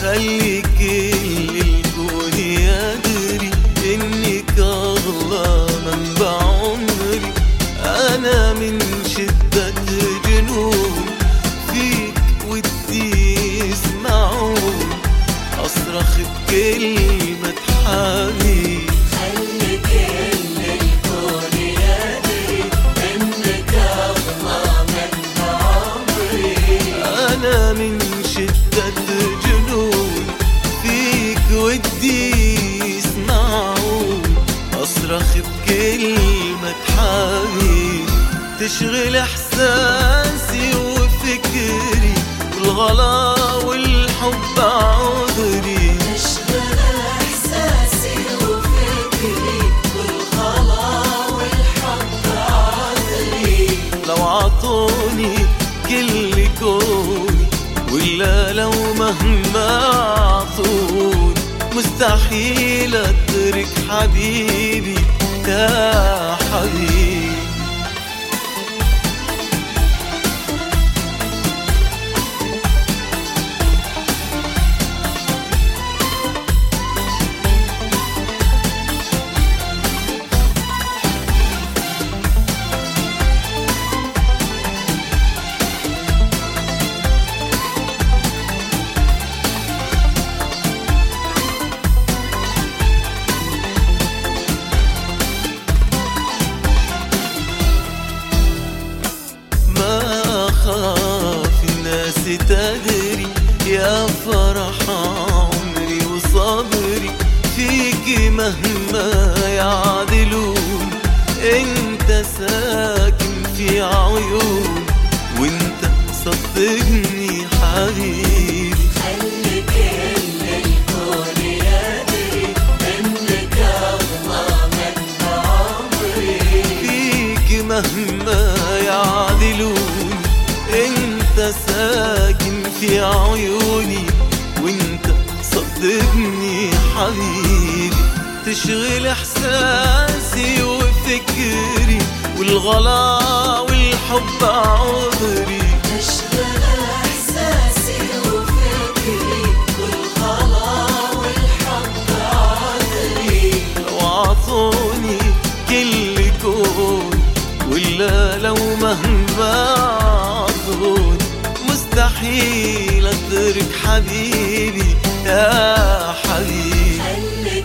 خلي حبيب تشغل إحساسي وفكري والغلا والحب عذري. تشغل احساسي لو عطوني كل كوني ولا لو مهما عطوني مستحيل أترك حبيبي يا حبيبي. فيك مهما يعدلون انت ساكن في عيون وانت صدقني حبيبي خلي كل الكون يدري إنك اغلى من عمري. فيك مهما يعدلون انت ساكن في عيوني وانت صدقني حبيبي تشغل إحساسي وفكري والغلا والحب عذري. تشغل إحساسي وفكري والخلا والحب عذري. لو عطوني كل كون ولا لو مهما عطوني مستحيل أترك حبيبي يا حبيبي. خلي